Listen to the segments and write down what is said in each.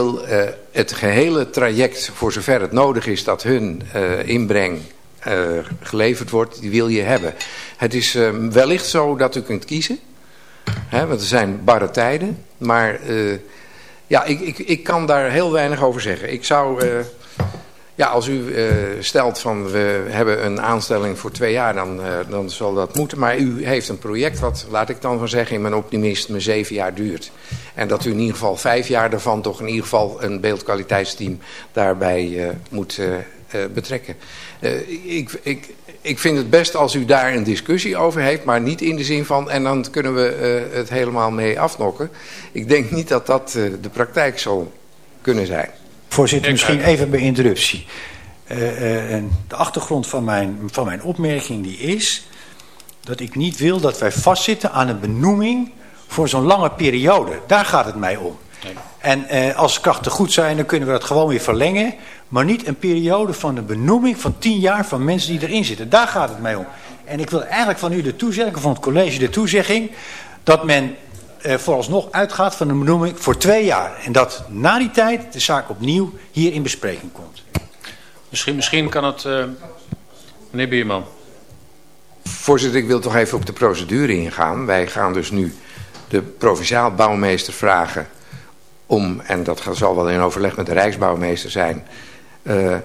wil het gehele traject, voor zover het nodig is dat hun inbreng geleverd wordt, die wil je hebben. Het is wellicht zo dat u kunt kiezen, hè, want er zijn barre tijden, maar ja, ik, ik, ik kan daar heel weinig over zeggen. Ik zou... Ja, als u uh, stelt van we hebben een aanstelling voor twee jaar, dan, uh, dan zal dat moeten. Maar u heeft een project wat, laat ik dan van zeggen, in mijn optimisme zeven jaar duurt. En dat u in ieder geval vijf jaar daarvan toch in ieder geval een beeldkwaliteitsteam daarbij uh, moet betrekken. ik, ik, ik vind het best als u daar een discussie over heeft, maar niet in de zin van... en dan kunnen we het helemaal mee afnokken. Ik denk niet dat dat de praktijk zal kunnen zijn. Voorzitter, misschien even bij interruptie. Uh, de achtergrond van mijn, van mijn opmerking die is... dat ik niet wil dat wij vastzitten aan een benoeming voor zo'n lange periode. Daar gaat het mij om. Nee. En eh, als krachten goed zijn, dan kunnen we dat gewoon weer verlengen. Maar niet een periode van de benoeming van tien jaar van mensen die erin zitten. Daar gaat het mij om. En ik wil eigenlijk van u de toezegging, van het college de toezegging... dat men eh, vooralsnog uitgaat van een benoeming voor twee jaar. En dat na die tijd de zaak opnieuw hier in bespreking komt. Misschien, misschien kan het... Uh, meneer Bierman. Voorzitter, ik wil toch even op de procedure ingaan. Wij gaan dus nu de provinciaal bouwmeester vragen om, en dat zal wel in overleg met de Rijksbouwmeester zijn, uh,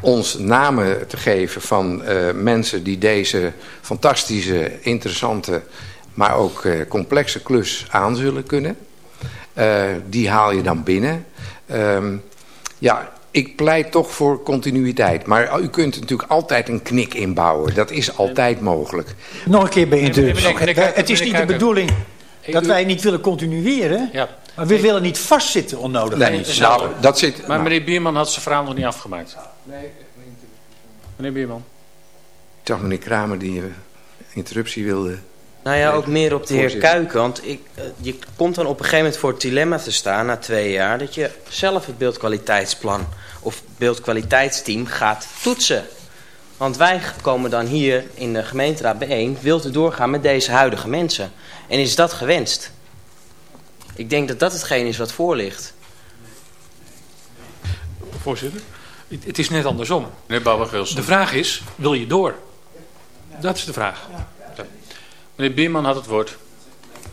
ons namen te geven van uh, mensen die deze fantastische, interessante, maar ook uh, complexe klus aan zullen kunnen. die haal je dan binnen. Ehm, ja, ik pleit toch voor continuïteit. Maar u kunt natuurlijk altijd een knik inbouwen. Dat is altijd mogelijk. Nog een keer bij interruptie. Het is niet de bedoeling dat wij niet willen continueren. Ja. Maar we willen niet vastzitten onnodig. Nee, nou, dat zit, maar nou. meneer Bierman had zijn verhaal nog niet afgemaakt. Nee. Meneer Bierman. Ik zag meneer Kramer die interruptie wilde. Nou ja, ook meer op de heer Kuiken. Want ik, uh, je komt dan op een gegeven moment voor het dilemma te staan na twee jaar... dat je zelf het beeldkwaliteitsplan of beeldkwaliteitsteam gaat toetsen. Want wij komen dan hier in de gemeenteraad bijeen... wilt u doorgaan met deze huidige mensen. En is dat gewenst? Ik denk dat dat hetgeen is wat voor ligt. Voorzitter, het is net andersom. Meneer De vraag is, wil je door? Dat is de vraag. Meneer Bierman had het woord.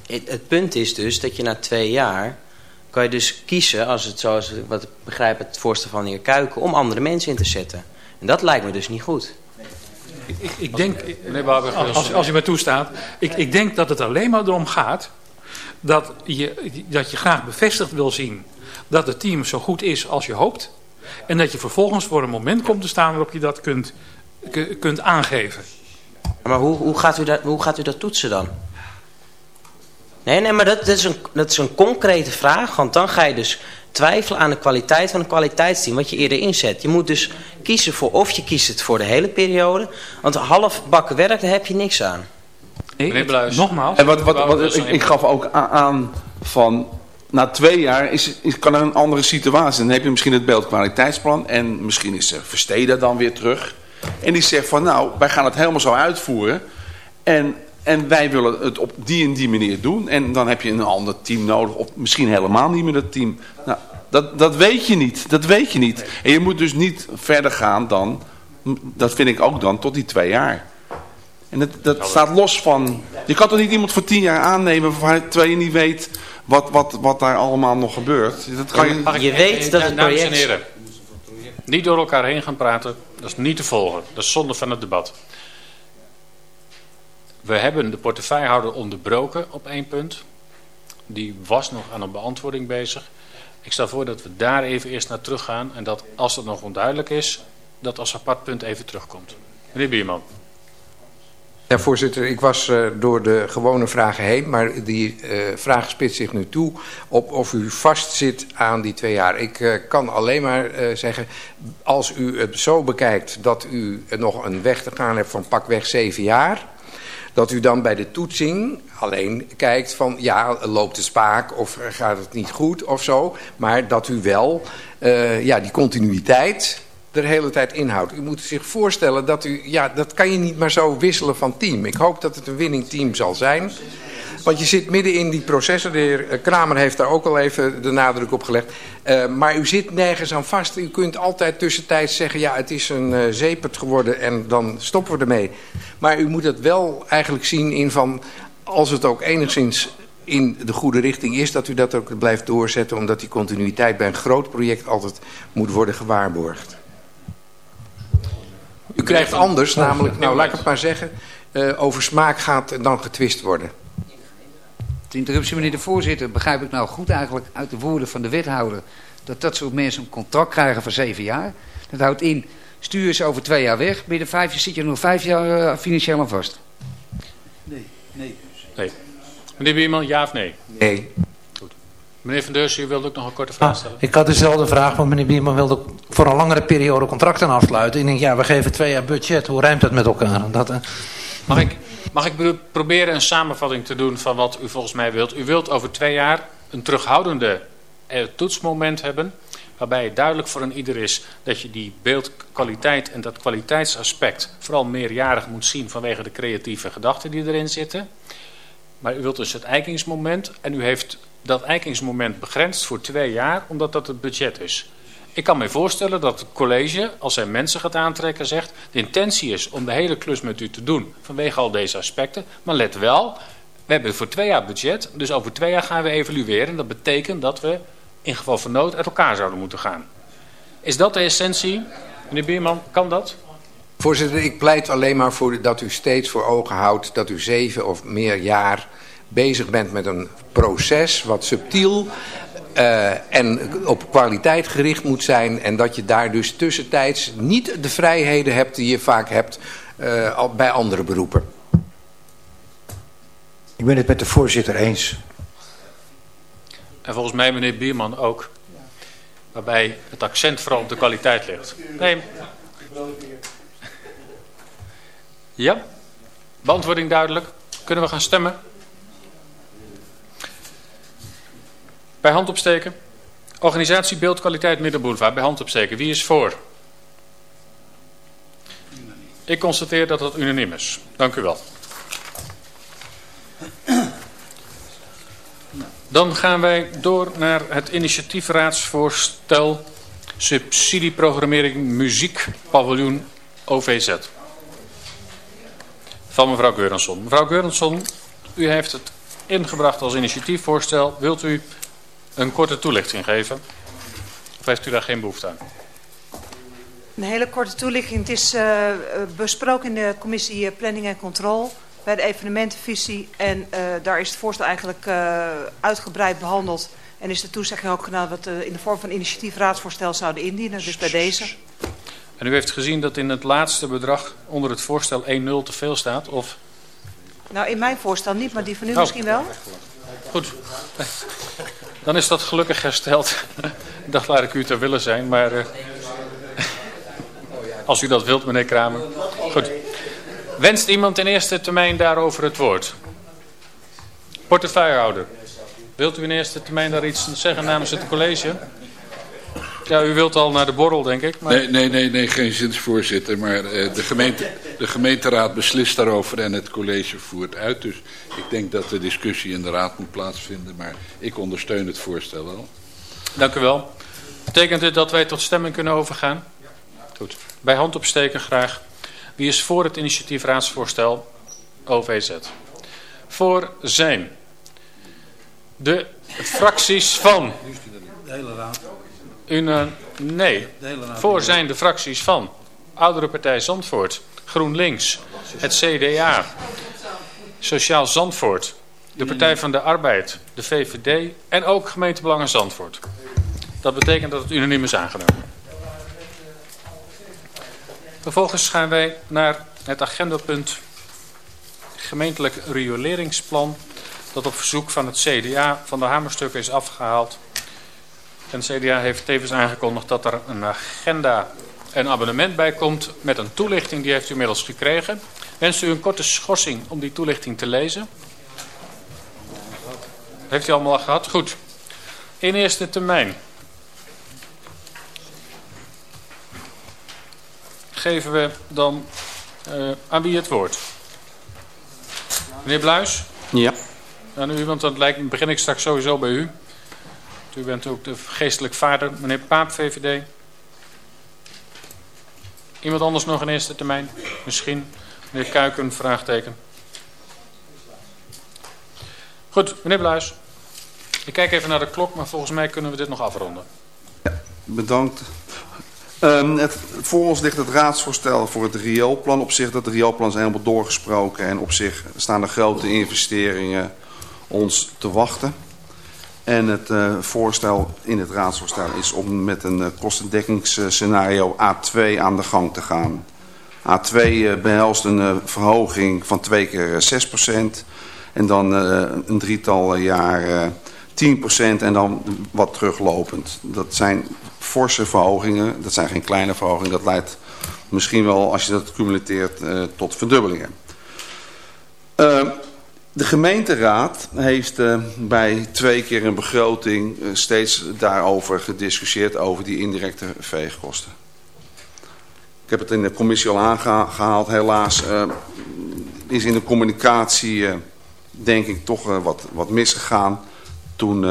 Het, het, punt is dus dat je na twee jaar... kan je dus kiezen, als het zoals wat ik begrijp het voorstel van de heer Kuiken... om andere mensen in te zetten. En dat lijkt me dus niet goed. Ik, ik, denk, als, als u mij toestaat, ik, ik denk dat het alleen maar erom gaat dat je, dat je graag bevestigd wil zien dat het team zo goed is als je hoopt. En dat je vervolgens voor een moment komt te staan waarop je dat kunt, kunt aangeven. Maar hoe, hoe, gaat u dat, hoe gaat u dat toetsen dan? Nee, nee, maar dat, dat, is een, dat is een concrete vraag. Want dan ga je dus twijfelen aan de kwaliteit van een kwaliteitsteam wat je eerder inzet. Je moet dus kiezen voor of je kiest het voor de hele periode. Want half bakken werk, daar heb je niks aan. Meneer Bluis. Nogmaals. En wat, wat, wat, ik, ik, gaf ook aan van... Na twee jaar is, is, kan er een andere situatie. Dan heb je misschien het beeldkwaliteitsplan. En misschien is er Versteden dan weer terug. En die zegt van nou, wij gaan het helemaal zo uitvoeren. En, en wij willen het op die en die manier doen. En dan heb je een ander team nodig. Of misschien helemaal niet meer dat team. Nou, dat, dat weet je niet. Dat weet je niet. En je moet dus niet verder gaan dan... Dat vind ik ook dan tot die twee jaar. En dat, dat staat los van... Je kan toch niet iemand voor tien jaar aannemen... terwijl je niet weet wat, wat, wat daar allemaal nog gebeurt. Dat kan je... je weet dat het project... Niet door elkaar heen gaan praten. Dat is niet te volgen. Dat is zonde van het debat. We hebben de portefeuillehouder onderbroken op één punt. Die was nog aan een beantwoording bezig. Ik stel voor dat we daar even eerst naar terug gaan. En dat als het nog onduidelijk is, dat als apart punt even terugkomt. Meneer Bierman. Ja, voorzitter, ik was uh, door de gewone vragen heen, maar die uh, vraag spitst zich nu toe op of u vastzit aan die twee jaar. Ik uh, kan alleen maar zeggen, als u het zo bekijkt dat u nog een weg te gaan hebt van pakweg zeven jaar, dat u dan bij de toetsing alleen kijkt van ja, loopt de spaak of gaat het niet goed of zo, maar dat u wel ja, die continuïteit de hele tijd inhoudt. U moet zich voorstellen dat u... Ja, dat kan je niet maar zo wisselen van team. Ik hoop dat het een winning team zal zijn. Want je zit midden in die processen. De heer eh, Kramer heeft daar ook al even de nadruk op gelegd. Uh, maar u zit nergens aan vast. U kunt altijd tussentijds zeggen... ja, het is een uh, zeepert geworden en dan stoppen we ermee. Maar u moet het wel eigenlijk zien in van... als het ook enigszins in de goede richting is... dat u dat ook blijft doorzetten... omdat die continuïteit bij een groot project altijd moet worden gewaarborgd. U krijgt anders, namelijk, nou laat ik het maar zeggen... Uh, over smaak gaat dan getwist worden. De interruptie, meneer de voorzitter, begrijp ik nou goed eigenlijk uit de woorden van de wethouder... dat dat soort mensen een contract krijgen van zeven jaar. Dat houdt in, stuur is over twee jaar weg. Binnen vijf jaar zit je nog vijf jaar uh, financieel aan vast. Nee, nee. nee. Meneer Bierman, ja of nee? Nee. Meneer Van Deursen, u wilde ook nog een korte vraag ah, stellen. Ah, ik had dezelfde vraag, want meneer Bierman wilde voor een langere periode contracten afsluiten. Ik denk, ja, we geven twee jaar budget. Hoe rijmt dat met elkaar? Dat, uh... Mag ik Mag ik proberen een samenvatting te doen van wat u volgens mij wilt? U wilt over twee jaar een terughoudende eh, toetsmoment hebben... waarbij het duidelijk voor een ieder is dat je die beeldkwaliteit en dat kwaliteitsaspect... vooral meerjarig moet zien vanwege de creatieve gedachten die erin zitten. Maar u wilt dus het eikingsmoment en u heeft dat eikingsmoment begrensd voor twee jaar... omdat dat het budget is. Ik kan me voorstellen dat het college, als hij mensen gaat aantrekken, zegt... de intentie is om de hele klus met u te doen vanwege al deze aspecten. Maar let wel, we hebben voor twee jaar budget, dus over twee jaar gaan we evalueren. Dat betekent dat we in geval van nood uit elkaar zouden moeten gaan. Is dat de essentie? Meneer Bierman, kan dat? Voorzitter, ik pleit alleen maar voor dat u steeds voor ogen houdt... dat u zeven of meer jaar bezig bent met een proces wat subtiel uh, en op kwaliteit gericht moet zijn. En dat je daar dus tussentijds niet de vrijheden hebt die je vaak hebt uh, bij andere beroepen. Ik ben het met de voorzitter eens. En volgens mij meneer Bierman ook. Waarbij het accent vooral op de kwaliteit ligt. Nee. Ja? Beantwoording duidelijk. Kunnen we gaan stemmen? Bij hand opsteken. Organisatie Beeldkwaliteit Middenboulevard. Bij hand opsteken. Wie is voor? Ik constateer dat het unaniem is. Dank u wel. Dan gaan wij door naar het initiatiefraadsvoorstel subsidieprogrammering muziek paviljoen OVZ. Van mevrouw Geurensson. Mevrouw Geurensson, u heeft het ingebracht als initiatiefvoorstel. Wilt u een korte toelichting geven? Of heeft u daar geen behoefte aan? Een hele korte toelichting. Het is uh, besproken in de commissie Planning en Controle bij de evenementenvisie. En uh, daar is het voorstel eigenlijk uh, uitgebreid behandeld. En is de toezegging ook gedaan dat we in de vorm van initiatiefraadsvoorstel zouden indienen. Dus bij deze. En u heeft gezien dat in het laatste bedrag onder het voorstel 1-0 te veel staat? Of... Nou, in mijn voorstel niet, maar die van u oh. misschien wel. Goed. Dan is dat gelukkig hersteld. dacht, laat ik u ter willen zijn, maar... Uh, als u dat wilt, meneer Kramer. Goed. Wenst iemand in eerste termijn daarover het woord? Portefeuillehouder. Wilt u in eerste termijn daar iets zeggen namens het college? Ja, u wilt al naar de borrel, denk ik. Maar... Nee, nee, nee, nee, geen zinsvoorzitter. Maar uh, de, gemeente, de gemeenteraad beslist daarover en het college voert uit. Dus ik denk dat de discussie in de raad moet plaatsvinden. Maar ik ondersteun het voorstel wel. Dank u wel. Betekent dit dat wij tot stemming kunnen overgaan? Goed. Bij hand opsteken graag. Wie is voor het initiatiefraadsvoorstel OVZ? Voor zijn de fracties van... De hele raad. Une, nee, voor zijn de fracties van Oudere Partij Zandvoort, GroenLinks, het CDA, Sociaal Zandvoort, de Partij van de Arbeid, de VVD en ook gemeentebelangen Zandvoort. Dat betekent dat het unaniem is aangenomen. Vervolgens gaan wij naar het agendapunt gemeentelijk rioleringsplan dat op verzoek van het CDA van de hamerstukken is afgehaald en CDA heeft tevens aangekondigd dat er een agenda en abonnement bij komt met een toelichting. Die heeft u inmiddels gekregen. Wens u een korte schorsing om die toelichting te lezen? Heeft u allemaal al gehad? Goed. In eerste termijn. geven we dan uh, aan wie het woord. Meneer Bluis? Ja. Aan u, want dan lijkt, begin ik straks sowieso bij u. U bent ook de geestelijk vader. Meneer Paap, VVD. Iemand anders nog in eerste termijn? Misschien. Meneer Kuiken, vraagteken. Goed, meneer Bluis. Ik kijk even naar de klok, maar volgens mij kunnen we dit nog afronden. Ja, bedankt. Um, het, voor ons ligt het raadsvoorstel voor het rioolplan. Op zich, dat rioolplan is helemaal doorgesproken. En op zich staan er grote investeringen ons te wachten. En het uh, voorstel in het raadsvoorstel is om met een uh, kostendekingsscenario A2 aan de gang te gaan. A2 uh, behelst een verhoging van twee keer 6%. En dan een drietal jaar 10% en dan wat teruglopend. Dat zijn forse verhogingen. Dat zijn geen kleine verhogingen. Dat leidt misschien wel, als je dat cumuleert, tot verdubbelingen. De gemeenteraad heeft uh, bij twee keer een begroting uh, steeds daarover gediscussieerd, over die indirecte veegkosten. Ik heb het in de commissie al aangehaald. Helaas uh, is in de communicatie, denk ik, toch wat, wat misgegaan toen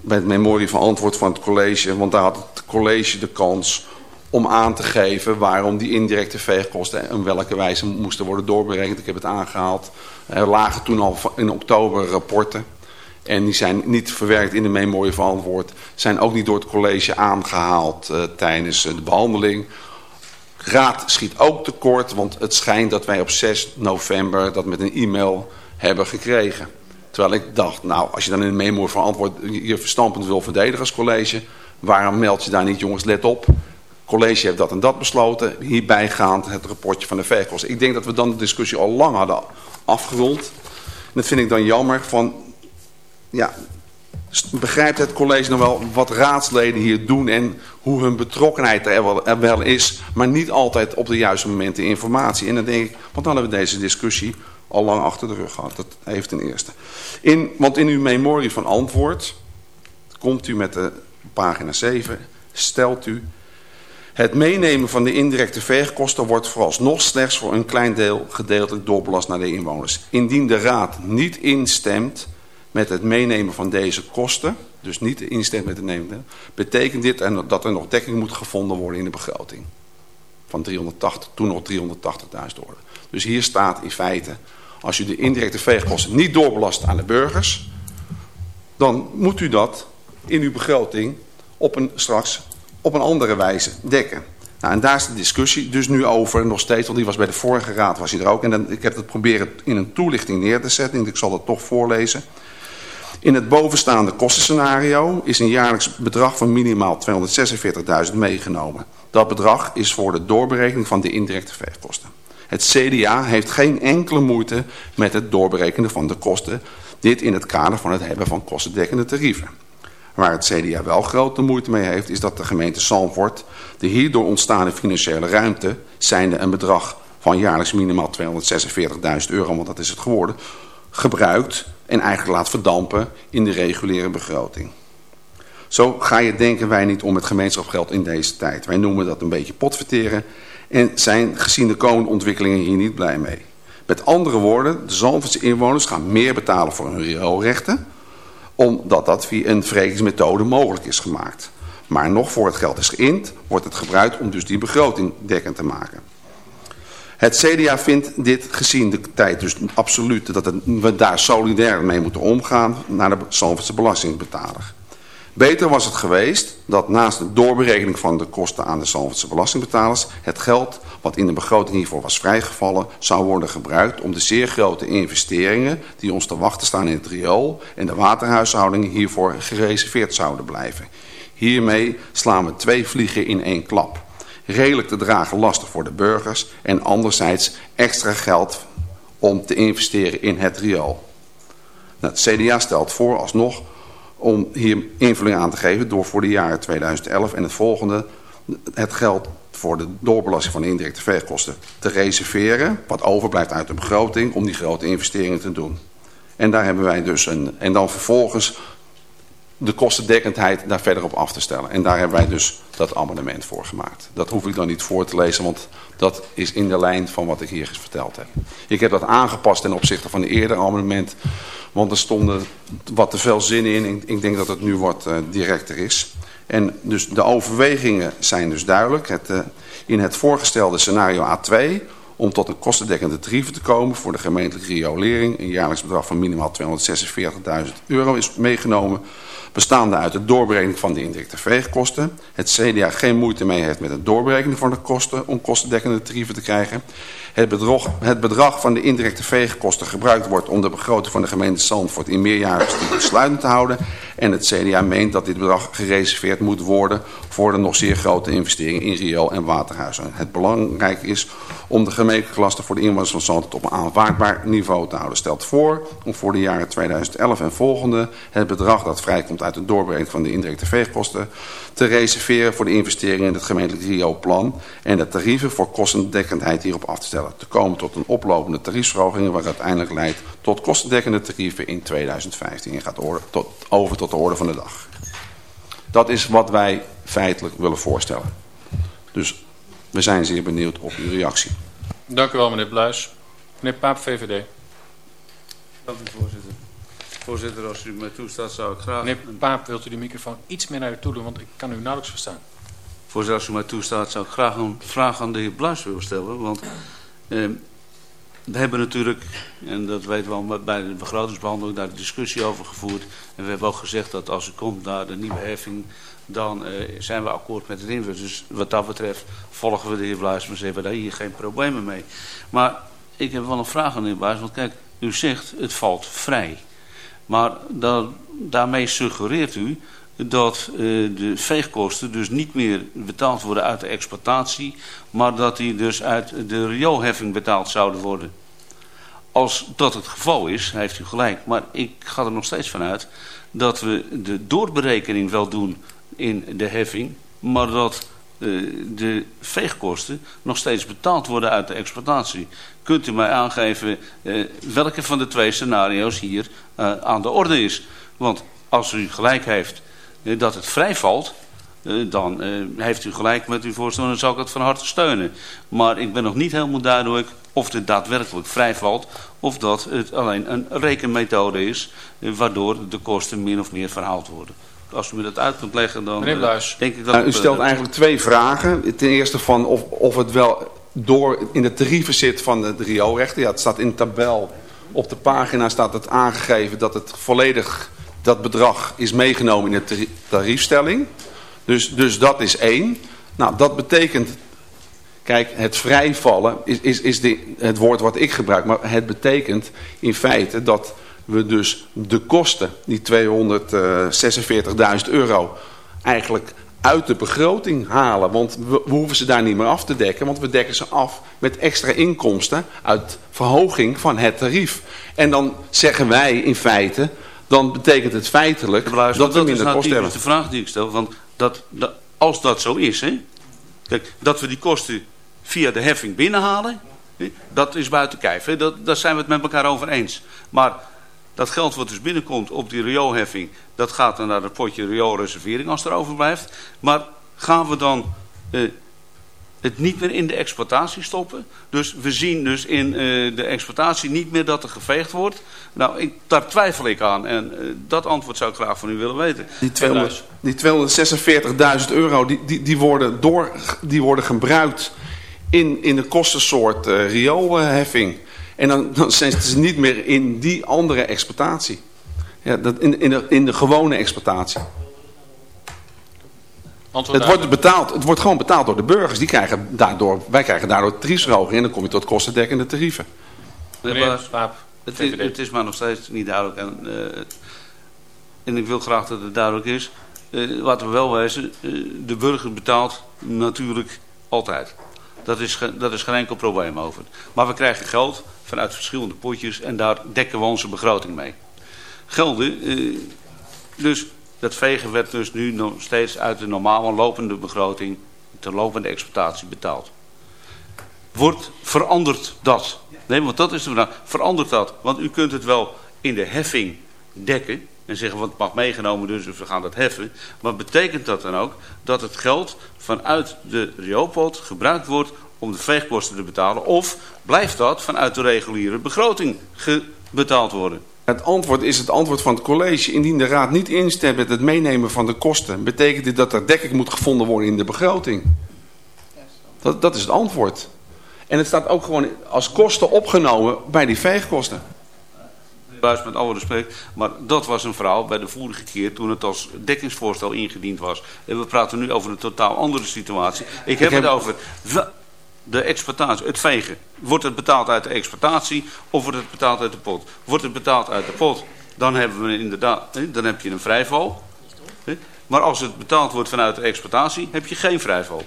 bij het memorie van antwoord van het college. Want daar had het college de kans om aan te geven waarom die indirecte veegkosten en welke wijze moesten worden doorberekend. Ik heb het aangehaald. Er lagen toen al in oktober rapporten. En die zijn niet verwerkt in de memorie van antwoord. Zijn ook niet door het college aangehaald uh, tijdens uh, de behandeling. Raad schiet ook tekort, want het schijnt dat wij op 6 november dat met een e-mail hebben gekregen. Terwijl ik dacht, nou, als je dan in de memorie van antwoord je verstampend wil verdedigen als college... waarom meld je daar niet, jongens, let op college heeft dat en dat besloten. Hierbij gaand het rapportje van de veekosten. Ik denk dat we dan de discussie al lang hadden afgerond. En dat vind ik dan jammer van... Ja, begrijpt het college nog wel wat raadsleden hier doen... en hoe hun betrokkenheid er wel, wel is... maar niet altijd op de juiste momenten informatie. En dan denk ik, want dan hebben we deze discussie al lang achter de rug gehad. Dat heeft ten eerste. In, want in uw memorie van antwoord... komt u met de pagina 7... stelt u het meenemen van de indirecte veegkosten wordt vooralsnog slechts voor een klein deel gedeeltelijk doorbelast naar de inwoners. Indien de raad niet instemt met het meenemen van deze kosten, dus niet instemt met het nemen, betekent dit dat er nog dekking moet gevonden worden in de begroting. Van 380, toen nog 380.000 orde. Dus hier staat in feite, als u de indirecte veegkosten niet doorbelast aan de burgers, dan moet u dat in uw begroting op een straks op een andere wijze dekken. Nou, en daar is de discussie dus nu over nog steeds, want die was bij de vorige raad was hij er ook. En ik heb het proberen in een toelichting neer te zetten, ik zal het toch voorlezen. In het bovenstaande kostenscenario is een jaarlijks bedrag van minimaal 246.000 meegenomen. Dat bedrag is voor de doorberekening van de indirecte veegkosten. Het CDA heeft geen enkele moeite met het doorberekenen van de kosten. Dit in het kader van het hebben van kostendekkende tarieven. Waar het CDA wel grote moeite mee heeft, is dat de gemeente Zandvoort de hierdoor ontstaande financiële ruimte, zijnde een bedrag van jaarlijks minimaal 246.000 euro, want dat is het geworden, gebruikt en eigenlijk laat verdampen in de reguliere begroting. Zo ga je denken wij niet om het gemeenschapsgeld in deze tijd. Wij noemen dat een beetje potverteren en zijn gezien de komende ontwikkelingen hier niet blij mee. Met andere woorden, de Zalverse inwoners gaan meer betalen voor hun rioolrechten omdat dat via een wrekingsmethode mogelijk is gemaakt. Maar nog voor het geld is geïnd, wordt het gebruikt om dus die begroting dekkend te maken. Het CDA vindt dit gezien de tijd dus absoluut dat we daar solidair mee moeten omgaan naar de Zalverse belastingbetaler. Beter was het geweest dat naast de doorberekening van de kosten aan de Zalverse belastingbetalers het geld wat in de begroting hiervoor was vrijgevallen zou worden gebruikt om de zeer grote investeringen die ons te wachten staan in het riool en de waterhuishouding hiervoor gereserveerd zouden blijven. Hiermee slaan we twee vliegen in één klap. Redelijk te dragen lasten voor de burgers en anderzijds extra geld om te investeren in het riool. Het CDA stelt voor alsnog om hier invulling aan te geven door voor de jaren 2011 en het volgende het geld voor de doorbelasting van de indirecte veegkosten te reserveren, wat overblijft uit de begroting, om die grote investeringen te doen. En daar hebben wij dus een, en dan vervolgens de kostendekkendheid daar verder op af te stellen. En daar hebben wij dus dat amendement voor gemaakt. Dat hoef ik dan niet voor te lezen, want dat is in de lijn van wat ik hier verteld heb. Ik heb dat aangepast ten opzichte van de eerdere amendement, want er stonden wat te veel zinnen in. Ik denk dat het nu wat uh, directer is. En dus de overwegingen zijn dus duidelijk. Het, uh, in het voorgestelde scenario A2 om tot een kostendekkende tarieven te komen voor de gemeentelijke riolering. Een jaarlijks bedrag van minimaal 246.000 euro is meegenomen. Bestaande uit de doorberekening van de indirecte veegkosten. Het CDA geen moeite mee heeft met het doorberekenen van de kosten om kostendekkende tarieven te krijgen het bedrag, het bedrag van de indirecte veegkosten gebruikt wordt om de begroting van de gemeente Zandvoort in meerjarigen sluitend te houden. En het CDA meent dat dit bedrag gereserveerd moet worden voor de nog zeer grote investeringen in riool- en waterhuizen. Het belangrijk is om de gemeentelijke lasten voor de inwoners van Zandvoort op een aanvaardbaar niveau te houden. Stelt voor om voor de jaren 2011 en volgende het bedrag dat vrijkomt uit de doorbrenging van de indirecte veegkosten te reserveren voor de investeringen in het gemeentelijk rioolplan en de tarieven voor kostendekkendheid hierop af te stellen te komen tot een oplopende tariefsverhoging... waar uiteindelijk leidt tot kostendekkende tarieven in 2015 en gaat tot, over tot de orde van de dag. Dat is wat wij feitelijk willen voorstellen. Dus we zijn zeer benieuwd op uw reactie. Dank u wel, meneer Bluis. Meneer Paap, VVD. Dank u, voorzitter. Voorzitter, als u mij toestaat, zou ik graag... Meneer Paap, wilt u de microfoon iets meer naar u toe doen, want ik kan u nauwelijks verstaan. Voorzitter, als u mij toestaat, zou ik graag een vraag aan de heer Bluis willen stellen. Want uh, we hebben natuurlijk, en dat weten we al bij de begrotingsbehandeling, daar de discussie over gevoerd. En we hebben ook gezegd dat als er komt naar de nieuwe heffing, dan uh, zijn we akkoord met het invloed. Dus wat dat betreft volgen we de heer Bluis, maar ze hebben daar hier geen problemen mee. Maar ik heb wel een vraag aan de heer Bluis, want kijk, u zegt het valt vrij. Maar dan, daarmee suggereert u dat uh, de veegkosten dus niet meer betaald worden uit de exploitatie, maar dat die dus uit de rioolheffing betaald zouden worden. Als dat het geval is, heeft u gelijk, maar ik ga er nog steeds vanuit dat we de doorberekening wel doen in de heffing, maar dat uh, de veegkosten nog steeds betaald worden uit de exploitatie. Kunt u mij aangeven uh, welke van de twee scenario's hier aan de orde is? Want als u gelijk heeft eh, dat het vrijvalt, eh, dan eh, heeft u gelijk met uw voorstel en dan zal ik het van harte steunen. Maar ik ben nog niet helemaal duidelijk of het daadwerkelijk vrijvalt of dat het alleen een rekenmethode is waardoor de kosten min of meer verhaald worden. Als u me dat uit kunt leggen, dan denk ik dat... Nou, u stelt eigenlijk twee vragen. Ten eerste van of, of het wel door in de tarieven zit van de rioolrechten. Ja, het staat in de tabel. Op de pagina staat het aangegeven dat het volledig dat bedrag is meegenomen in de tariefstelling. Dus, dus dat is één. Nou, dat betekent... Kijk, het vrijvallen is, is, is de, het woord wat ik gebruik. Maar het betekent in feite dat we dus de kosten, die 246.000 euro, eigenlijk uit de begroting halen. Want we, we, hoeven ze daar niet meer af te dekken. Want we dekken ze af met extra inkomsten uit verhoging van het tarief. En dan zeggen wij in feite dan betekent het feitelijk dat, dat we minder kosten hebben. Dat is de vraag die ik stel. Want dat, dat, als dat zo is, hè, kijk, dat we die kosten via de heffing binnenhalen, hè, dat is buiten kijf. Hè, dat, daar zijn we het met elkaar over eens. Maar dat geld wat dus binnenkomt op die rioolheffing, dat gaat dan naar het potje rioolreservering als er overblijft. Maar gaan we dan eh, het niet meer in de exploitatie stoppen. Dus we zien dus in uh, de exploitatie niet meer dat er geveegd wordt. Nou, ik, daar twijfel ik aan. En uh, dat antwoord zou ik graag van u willen weten. Die, 246.000 euro, die, die, die, worden door, die worden gebruikt in, in de kostensoort uh, rioolheffing. En dan, dan zijn ze niet meer in die andere exploitatie. Ja, dat in, in, de, in de gewone exploitatie het wordt, betaald, het wordt gewoon betaald door de burgers. Die krijgen daardoor, wij krijgen daardoor tariefsverhoging en dan kom je tot kostendekkende tarieven. Meneer Swaap, het, is, het is maar nog steeds niet duidelijk. En, uh, en ik wil graag dat het duidelijk is. Uh, laten we wel wezen, uh, de burger betaalt natuurlijk altijd. Dat is, dat is geen enkel probleem over. Maar we krijgen geld vanuit verschillende potjes en daar dekken we onze begroting mee. Gelden, dus dat vegen werd dus nu nog steeds uit de normale lopende begroting, de lopende exploitatie betaald. Wordt, verandert dat? Nee, want dat is de vraag. Verandert dat? Want u kunt het wel in de heffing dekken. en zeggen wat mag meegenomen dus we gaan dat heffen. Maar betekent dat dan ook dat het geld vanuit de rioolpot gebruikt wordt om de veegkosten te betalen? Of blijft dat vanuit de reguliere begroting betaald worden? Het antwoord is het antwoord van het college. Indien de raad niet instemt met het meenemen van de kosten... betekent dit dat er dekking moet gevonden worden in de begroting. Dat, dat is het antwoord. En het staat ook gewoon als kosten opgenomen bij die veegkosten. Buis met alle respect, maar dat was een verhaal bij de vorige keer toen het als dekkingsvoorstel ingediend was. En we praten nu over een totaal andere situatie. Ik heb, het over de exploitatie, het vegen. Wordt het betaald uit de exploitatie of wordt het betaald uit de pot? Wordt het betaald uit de pot, dan hebben we inderdaad, dan heb je een vrijval. Maar als het betaald wordt vanuit de exploitatie, heb je geen vrijval.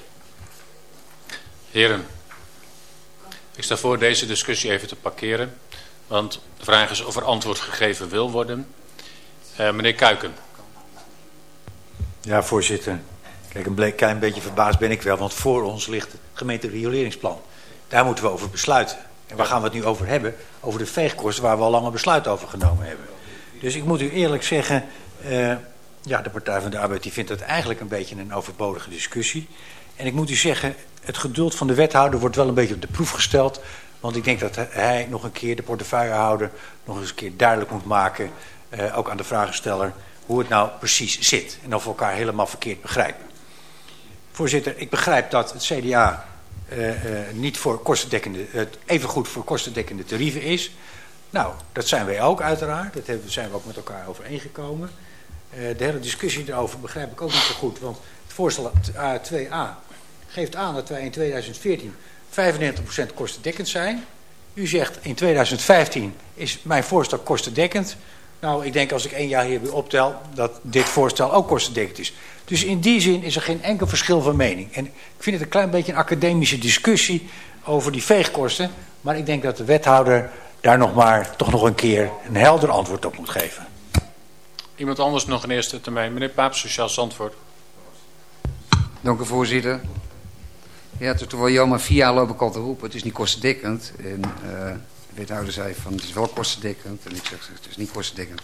Heren, ik sta voor deze discussie even te parkeren. Want de vraag is of er antwoord gegeven wil worden. Uh, meneer Kuiken. Ja, voorzitter. Kijk, een klein beetje verbaasd ben ik wel, want voor ons ligt het gemeente rioleringsplan. Daar moeten we over besluiten. En waar gaan we het nu over hebben? Over de veegkosten waar we al lang een besluit over genomen hebben. Dus ik moet u eerlijk zeggen, uh, ja, de Partij van de Arbeid die vindt het eigenlijk een beetje een overbodige discussie. En ik moet u zeggen, het geduld van de wethouder wordt wel een beetje op de proef gesteld. Want ik denk dat hij nog een keer, de portefeuillehouder, nog eens een keer duidelijk moet maken, uh, ook aan de vragensteller, hoe het nou precies zit. En of we elkaar helemaal verkeerd begrijpen. Voorzitter, ik begrijp dat het CDA uh, uh, niet voor kostendekkende, uh, even goed voor kostendekkende tarieven is. Nou, dat zijn wij ook uiteraard. Dat hebben, zijn we ook met elkaar overeengekomen. de hele discussie erover begrijp ik ook niet zo goed. Want het voorstel 2a geeft aan dat wij in 2014 95% kostendekkend zijn. U zegt in 2015 is mijn voorstel kostendekkend. Nou, ik denk als ik één jaar hier weer optel dat dit voorstel ook kostendekkend is. Dus in die zin is er geen enkel verschil van mening. En ik vind het een klein beetje een academische discussie over die veegkosten. Maar ik denk dat de wethouder daar nog maar toch nog een keer een helder antwoord op moet geven. Iemand anders nog een eerste termijn. Meneer Paap, Sociaal Zandvoort. Dank u voorzitter. Ja, het is toch wel jammer, vier jaar loop ik al te roepen, het is niet kostendekkend. En uh, de wethouder zei van het is wel kostendekkend. En ik zeg het is niet kostendekkend.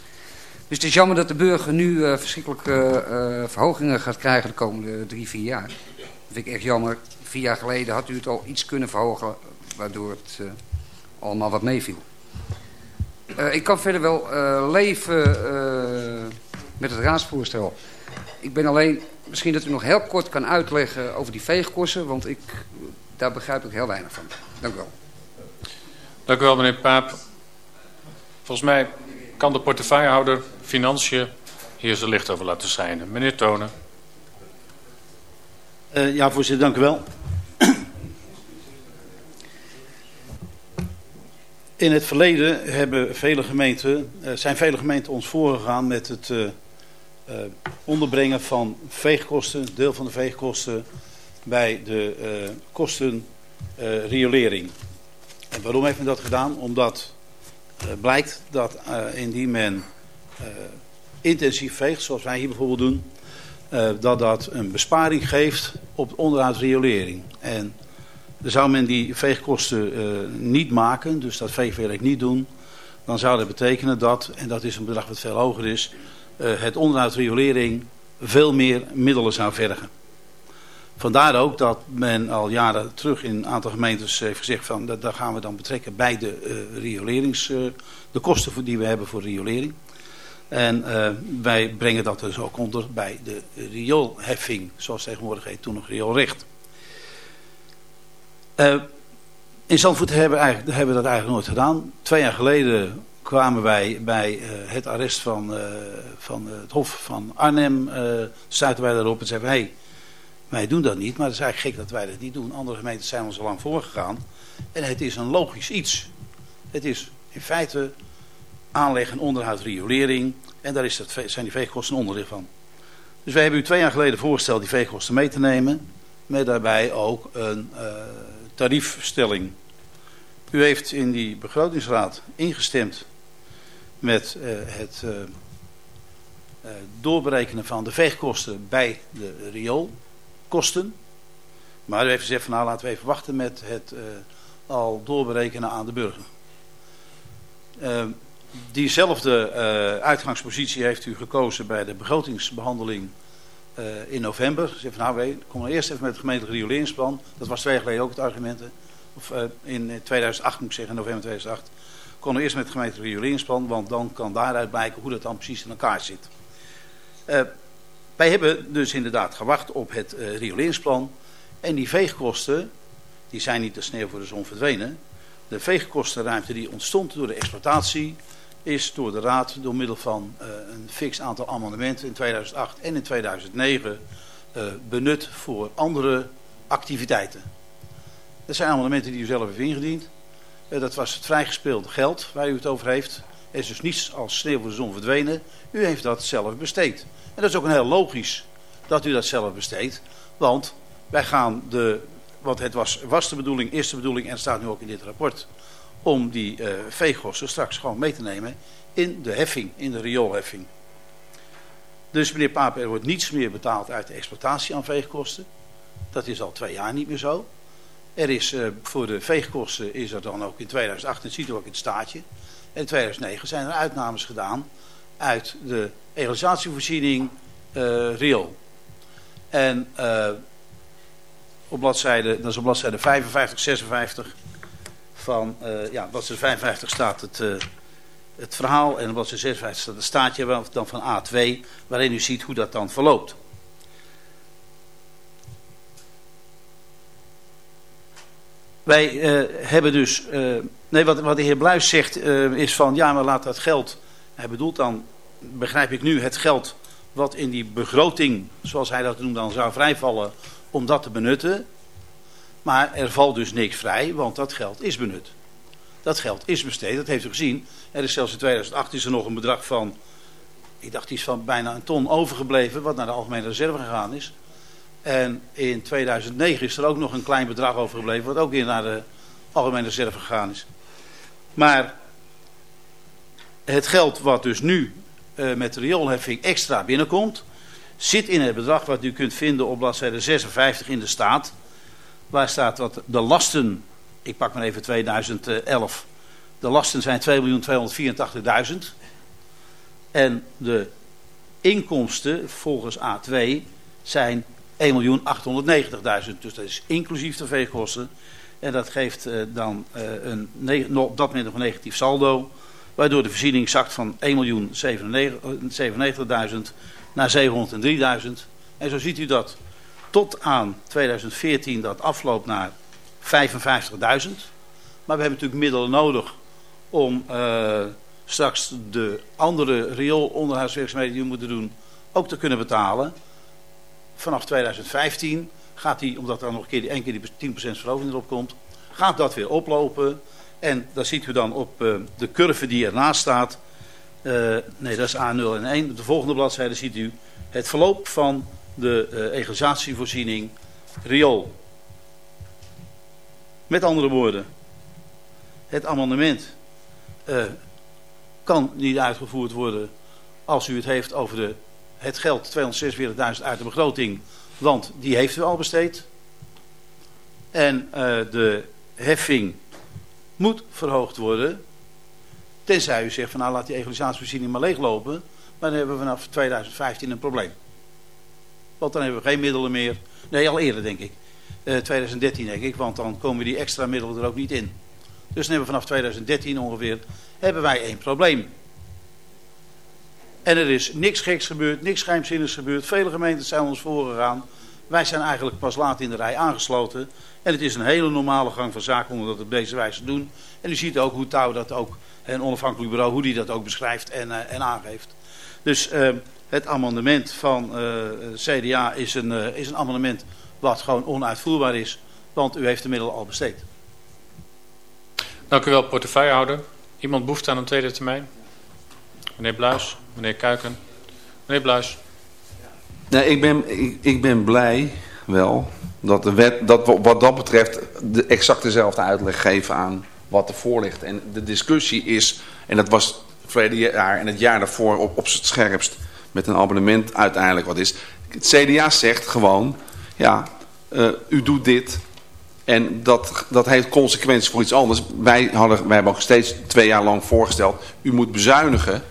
Dus het is jammer dat de burger nu uh, verschrikkelijke uh, verhogingen gaat krijgen de komende drie, vier jaar. Dat vind ik echt jammer. Vier jaar geleden had u het al iets kunnen verhogen, waardoor het allemaal wat meeviel. ik kan verder wel leven met het raadsvoorstel. Ik ben alleen, misschien dat u nog heel kort kan uitleggen over die veegkosten, want ik, daar begrijp ik heel weinig van. Dank u wel. Dank u wel, meneer Paap. Volgens mij kan de portefeuillehouder Financiën hier zijn licht over laten schijnen. Meneer Tonen. Uh, ja, voorzitter, dank u wel. In het verleden hebben vele gemeenten, uh, zijn vele gemeenten ons voorgegaan met het uh, onderbrengen van veegkosten, deel van de veegkosten, bij de kosten riolering. En waarom heeft men dat gedaan? Omdat blijkt dat indien men intensief veegt, zoals wij hier bijvoorbeeld doen, uh, dat dat een besparing geeft op onderhoudsriolering. En zou men die veegkosten uh, niet maken, dus dat veegwerk niet doen, dan zou dat betekenen dat, en dat is een bedrag wat veel hoger is, uh, het onderhoudsriolering veel meer middelen zou vergen. Vandaar ook dat men al jaren terug in een aantal gemeentes heeft gezegd van dat, gaan we dan betrekken bij de riolerings, de kosten die we hebben voor riolering. En uh, wij brengen dat dus ook onder bij de rioolheffing, zoals tegenwoordig heet, toen nog rioolrecht. Uh, in Zandvoort hebben, eigenlijk, hebben we dat eigenlijk nooit gedaan. Twee jaar geleden kwamen wij bij uh, het arrest van, van het Hof van Arnhem, stuiten wij daarop en zeiden hé, hey, wij doen dat niet, maar het is eigenlijk gek dat wij dat niet doen. Andere gemeenten zijn ons al lang voorgegaan. En het is een logisch iets. Het is in feite aanleg en onderhoud riolering. En daar is dat, zijn die veegkosten onderdeel van. Dus wij hebben u twee jaar geleden voorgesteld die veegkosten mee te nemen. Met daarbij ook een uh, tariefstelling. U heeft in die begrotingsraad ingestemd met uh, het uh, doorberekenen van de veegkosten bij de rioolkosten. Maar u heeft gezegd van nou laten we even wachten met het al doorberekenen aan de burger. diezelfde uh, uitgangspositie heeft u gekozen bij de begrotingsbehandeling uh, in november. Ze van nou, we komen eerst even met het gemeentelijk rioleringsplan. Dat was twee jaar geleden ook het argument. Of in 2008 moet ik zeggen, november 2008. Komen we eerst met het gemeentelijk rioleringsplan, want dan kan daaruit blijken hoe dat dan precies in elkaar zit. Wij hebben dus inderdaad gewacht op het rioleringsplan. En die veegkosten, die zijn niet de sneeuw voor de zon verdwenen. De veegkostenruimte die ontstond door de exploitatie is door de Raad door middel van uh, een fix aantal amendementen in 2008 en in 2009 uh, benut voor andere activiteiten. Dat zijn amendementen die u zelf heeft ingediend. Uh, dat was het vrijgespeelde geld waar u het over heeft. Er is dus niets als sneeuw voor de zon verdwenen. U heeft dat zelf besteed. En dat is ook een heel logisch dat u dat zelf besteedt. Want wij gaan de, wat het was, was de bedoeling, is de bedoeling en staat nu ook in dit rapport om die uh, veegossen straks gewoon mee te nemen in de heffing, in de rioolheffing. Dus meneer Papen, er wordt niets meer betaald uit de exploitatie aan veegkosten. Dat is al twee jaar niet meer zo. Er is uh, voor de veegkosten is er dan ook in 2008, dat ziet u ook in het staatje. En in 2009 zijn er uitnames gedaan uit de egalisatievoorziening uh, riool. En op bladzijde, dat is op bladzijde 55, 56 van, uh, ja, bladzijde 55 staat het, het verhaal en op bladzijde 56 staat het staatje dan van A2, waarin u ziet hoe dat dan verloopt. Wij hebben dus, nee wat, wat de heer Bluis zegt is van ja maar laat dat geld, hij bedoelt dan, begrijp ik nu, het geld wat in die begroting, zoals hij dat noemt dan zou vrijvallen om dat te benutten. Maar er valt dus niks vrij, want dat geld is benut. Dat geld is besteed, dat heeft u gezien. Er is zelfs in 2008 is er nog een bedrag van, ik dacht iets van bijna een ton overgebleven, wat naar de algemene reserve gegaan is. En in 2009 is er ook nog een klein bedrag overgebleven, wat ook weer naar de algemene reserve gegaan is. Maar het geld wat dus nu uh, met de rioolheffing extra binnenkomt, zit in het bedrag wat u kunt vinden op bladzijde 56 in de staat. Waar staat dat de lasten, ik pak maar even 2011. De lasten zijn 2.284.000. En de inkomsten volgens A2 zijn 1.890.000. Dus dat is inclusief de veekosten. En dat geeft uh, dan uh, een, op dat moment nog een negatief saldo. Waardoor de voorziening zakt van 1.097.000 naar 703.000. En zo ziet u dat tot aan 2014 dat afloopt naar 55.000. Maar we hebben natuurlijk middelen nodig om uh, straks de andere rioolonderhoudswerkzaamheden die we moeten doen ook te kunnen betalen. Vanaf 2015 gaat die, omdat er nog een keer, één keer die 10% verhoging erop komt, gaat dat weer oplopen. En dan ziet u dan op uh, de curve die ernaast staat, uh, nee dat is A0 en 1, op de volgende bladzijde ziet u het verloop van de uh, egalisatievoorziening riool. Met andere woorden, het amendement kan niet uitgevoerd worden als u het heeft over de, het geld 246.000 uit de begroting, want die heeft u al besteed. En de heffing moet verhoogd worden, tenzij u zegt van nou laat die egalisatievoorziening maar leeglopen, maar dan hebben we vanaf 2015 een probleem. Want dan hebben we geen middelen meer. Nee, al eerder denk ik. Uh, eh, 2013 denk ik, want dan komen die extra middelen er ook niet in. Dus dan hebben we vanaf 2013 ongeveer, hebben wij één probleem. En er is niks geks gebeurd, niks geheimzinnigs gebeurd. Vele gemeenten zijn ons voorgegaan. Wij zijn eigenlijk pas laat in de rij aangesloten. En het is een hele normale gang van zaken om dat op deze wijze te doen. En u ziet ook hoe Touw dat ook, een onafhankelijk bureau, hoe die dat ook beschrijft en, uh, en aangeeft. Dus uh, het amendement van uh, CDA is een, uh, is een amendement wat gewoon onuitvoerbaar is. Want u heeft de middelen al besteed. Dank u wel, portefeuillehouder. Iemand behoeft aan een tweede termijn? Meneer Bluis, meneer Kuiken. Meneer Bluis. Nee, ik ben, ik, ben blij wel dat de wet, dat we wat dat betreft de exact dezelfde uitleg geven aan wat ervoor ligt. En de discussie is, en dat was verleden jaar en het jaar daarvoor op, op het scherpst met een abonnement uiteindelijk wat is. Het CDA zegt gewoon, ja, uh, u doet dit En dat, dat heeft consequenties voor iets anders. Wij, hadden, wij hebben ook steeds twee jaar lang voorgesteld, u moet bezuinigen.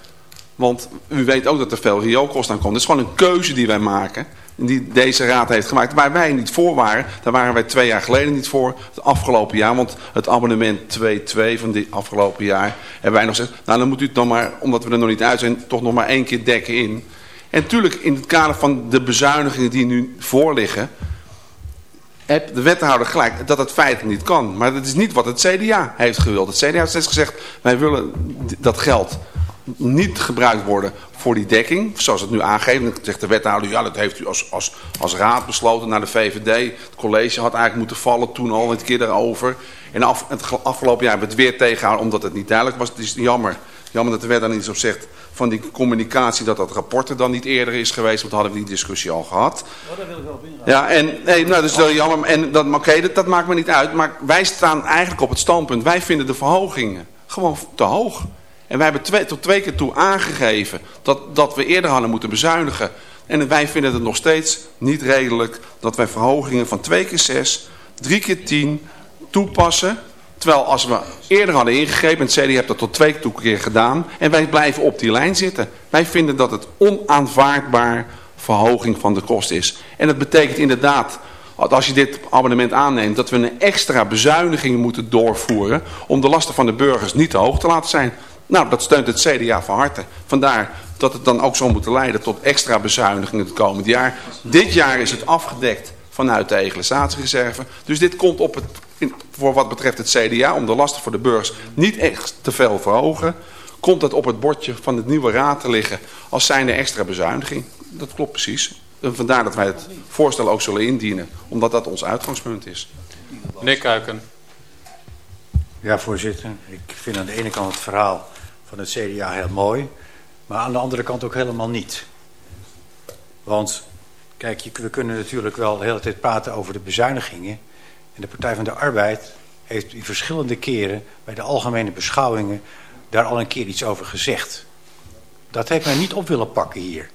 Want u weet ook dat er veel rioolkosten aan komen. Dat is gewoon een keuze die wij maken. Die deze raad heeft gemaakt. Waar wij niet voor waren. Daar waren wij twee jaar geleden niet voor. Het afgelopen jaar. Want het abonnement 2-2 van dit afgelopen jaar. Hebben wij nog gezegd. Nou dan moet u het dan maar. Omdat we er nog niet uit zijn. Toch nog maar één keer dekken in. En natuurlijk in het kader van de bezuinigingen die nu voorliggen heb de wethouder gelijk dat het feitelijk niet kan. Maar dat is niet wat het CDA heeft gewild. Het CDA heeft steeds gezegd, wij willen dat geld niet gebruikt worden voor die dekking. Zoals het nu aangeeft. Dan zegt de wethouder, ja dat heeft u als, als, als raad besloten naar de VVD. Het college had eigenlijk moeten vallen toen al een keer daarover. En af, het afgelopen jaar hebben we het weer tegengehouden omdat het niet duidelijk was. Het is jammer, jammer dat de wethouder niet zo zegt van die communicatie dat dat rapport er dan niet eerder is geweest. Want hadden we die discussie al gehad. Oh, daar wil ik wel op Ja, en nee, nou, dat is wel jammer. En dat, oké, dat, dat maakt me niet uit. Maar wij staan eigenlijk op het standpunt. Wij vinden de verhogingen gewoon te hoog. En wij hebben twee, tot twee keer toe aangegeven dat, dat we eerder hadden moeten bezuinigen. En wij vinden het nog steeds niet redelijk dat wij verhogingen van twee keer zes, drie keer tien toepassen Terwijl als we eerder hadden ingegrepen, en het CDA heeft dat tot twee keer gedaan, en wij blijven op die lijn zitten. Wij vinden dat het onaanvaardbaar verhoging van de kosten is. En dat betekent inderdaad, als je dit abonnement aanneemt, dat we een extra bezuiniging moeten doorvoeren om de lasten van de burgers niet te hoog te laten zijn. Nou, dat steunt het CDA van harte. Vandaar dat het dan ook zo moet leiden tot extra bezuinigingen het komende jaar. Dit jaar is het afgedekt vanuit de egalisatiereserve. Dus dit komt op het voor wat betreft het CDA, om de lasten voor de burgers niet echt te veel verhogen, komt dat op het bordje van het nieuwe raad te liggen als zijnde extra bezuiniging. Dat klopt precies. En vandaar dat wij het voorstel ook zullen indienen, omdat dat ons uitgangspunt is. Meneer Kuiken. Ja, voorzitter. Ik vind aan de ene kant het verhaal van het CDA heel mooi, maar aan de andere kant ook helemaal niet. Want, kijk, we kunnen natuurlijk wel de hele tijd praten over de bezuinigingen, en de Partij van de Arbeid heeft in verschillende keren bij de algemene beschouwingen daar al een keer iets over gezegd. Dat heeft men niet op willen pakken hier.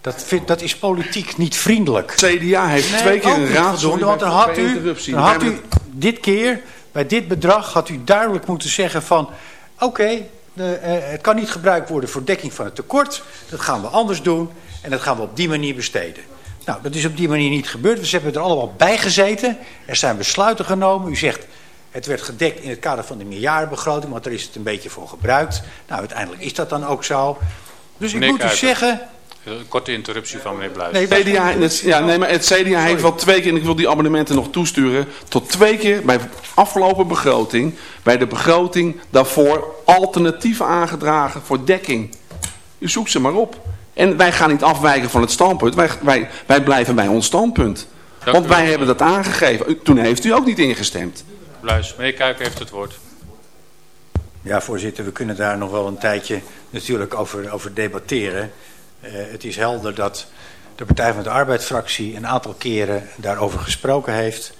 Dat, vind, dat is politiek niet vriendelijk. CDA heeft twee keer een raad... Want dan had, u, dan had u dit keer, bij dit bedrag, had u duidelijk moeten zeggen van... Oké, het kan niet gebruikt worden voor dekking van het tekort. Dat gaan we anders doen en dat gaan we op die manier besteden. Nou, dat is op die manier niet gebeurd. We hebben er allemaal bij gezeten. Er zijn besluiten genomen. U zegt, het werd gedekt in het kader van de miljardenbegroting, want daar is het een beetje voor gebruikt. Nou, uiteindelijk is dat dan ook zo. Dus ik moet u zeggen... Een korte interruptie van meneer Bluis. Nee, CDA, het, ja, nee, maar het CDA heeft wel twee keer, en ik wil die abonnementen nog toesturen, tot twee keer bij afgelopen begroting, bij de begroting daarvoor alternatieven aangedragen voor dekking. U zoekt ze maar op. En wij gaan niet afwijken van het standpunt. Wij, wij, wij blijven bij ons standpunt. Want wij hebben dat aangegeven. Toen heeft u ook niet ingestemd. Bluis, meneer Kuik heeft het woord. Ja, voorzitter, we kunnen daar nog wel een tijdje natuurlijk over, over debatteren. Uh, het is helder dat de Partij van de Arbeidsfractie een aantal keren daarover gesproken heeft.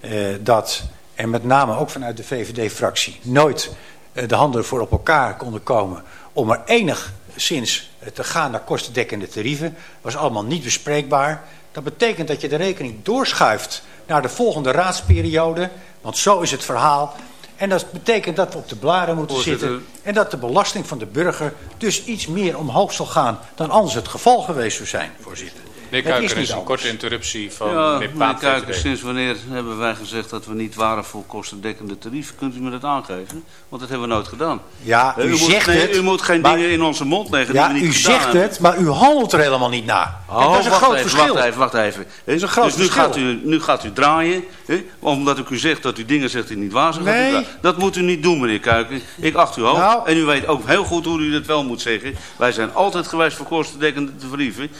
Uh, dat er met name ook vanuit de VVD-fractie nooit uh, de handen voor op elkaar konden komen om er enigszins te gaan naar kostendekkende tarieven. was allemaal niet bespreekbaar. Dat betekent dat je de rekening doorschuift naar de volgende raadsperiode. Want zo is het verhaal. En dat betekent dat we op de blaren moeten zitten. En dat de belasting van de burger dus iets meer omhoog zal gaan dan anders het geval geweest zou zijn, voorzitter. Meneer Kuiker, is, is een korte interruptie van ja, meneer Paap. Kuiker, sinds wanneer hebben wij gezegd dat we niet waren voor kostendekkende tarieven? Kunt u me dat aangeven? Want dat hebben we nooit gedaan. Ja, u, u zegt moet, het. U moet geen dingen in onze mond leggen ja, die we niet u zegt het, maar u handelt er helemaal niet naar. Oh, dat is een groot even, verschil. Wacht even, wacht even. Dat is een groot dus nu gaat, u, nu gaat u draaien, he? omdat ik u zeg dat u dingen zegt die niet waar zijn. Nee. Dat moet u niet doen, meneer Kuiken. Ik acht u hoog. Nou. En u weet ook heel goed hoe u dat wel moet zeggen. Wij zijn altijd geweest voor kostendekkende tarieven.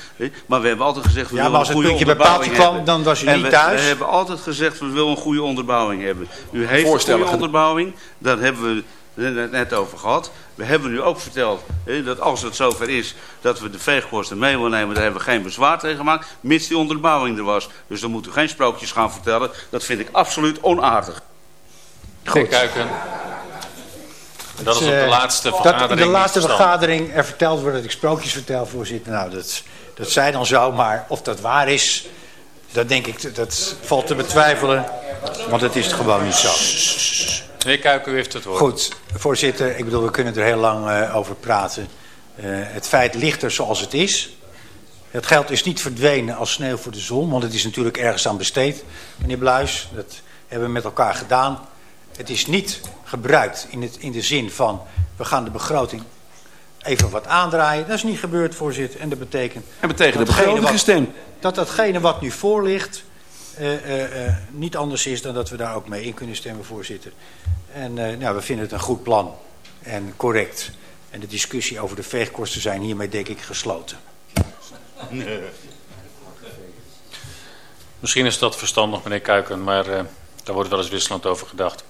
Maar we hebben altijd gezegd... We ja, maar als het puntje bij paaltje kwam, dan was u niet thuis. we hebben altijd gezegd, we willen een goede onderbouwing hebben. U heeft een goede onderbouwing, daar hebben we het net over gehad. We hebben nu ook verteld hè, dat als het zover is dat we de veegkosten mee willen nemen, daar hebben we geen bezwaar tegen gemaakt, mits die onderbouwing er was. Dus dan moet u geen sprookjes gaan vertellen. Dat vind ik absoluut onaardig. Goed. Kijken. Dat is op de eh, laatste vergadering. Dat in de laatste vergadering er verteld wordt dat ik sprookjes vertel, voorzitter. Nou, dat dat zij dan zo, maar of dat waar is, dat denk ik, dat valt te betwijfelen. Want het is gewoon niet zo. Meneer Kuiken, u heeft het woord. Goed, voorzitter. Ik bedoel, we kunnen er heel lang uh, over praten. Uh, het feit ligt er zoals het is. Het geld is niet verdwenen als sneeuw voor de zon. Want het is natuurlijk ergens aan besteed. Meneer Bluis, dat hebben we met elkaar gedaan. Het is niet gebruikt in, het, in de zin van... we gaan de begroting even wat aandraaien. Dat is niet gebeurd, voorzitter. En dat betekent... En tegen de begroting gestemd. Dat datgene wat nu voor ligt... Uh, uh, uh, niet anders is dan dat we daar ook mee in kunnen stemmen, voorzitter. En nou, we vinden het een goed plan en correct. En de discussie over de veegkosten zijn hiermee denk ik gesloten. Nee. Misschien is dat verstandig, meneer Kuiken, maar daar wordt wel eens wisselend over gedacht.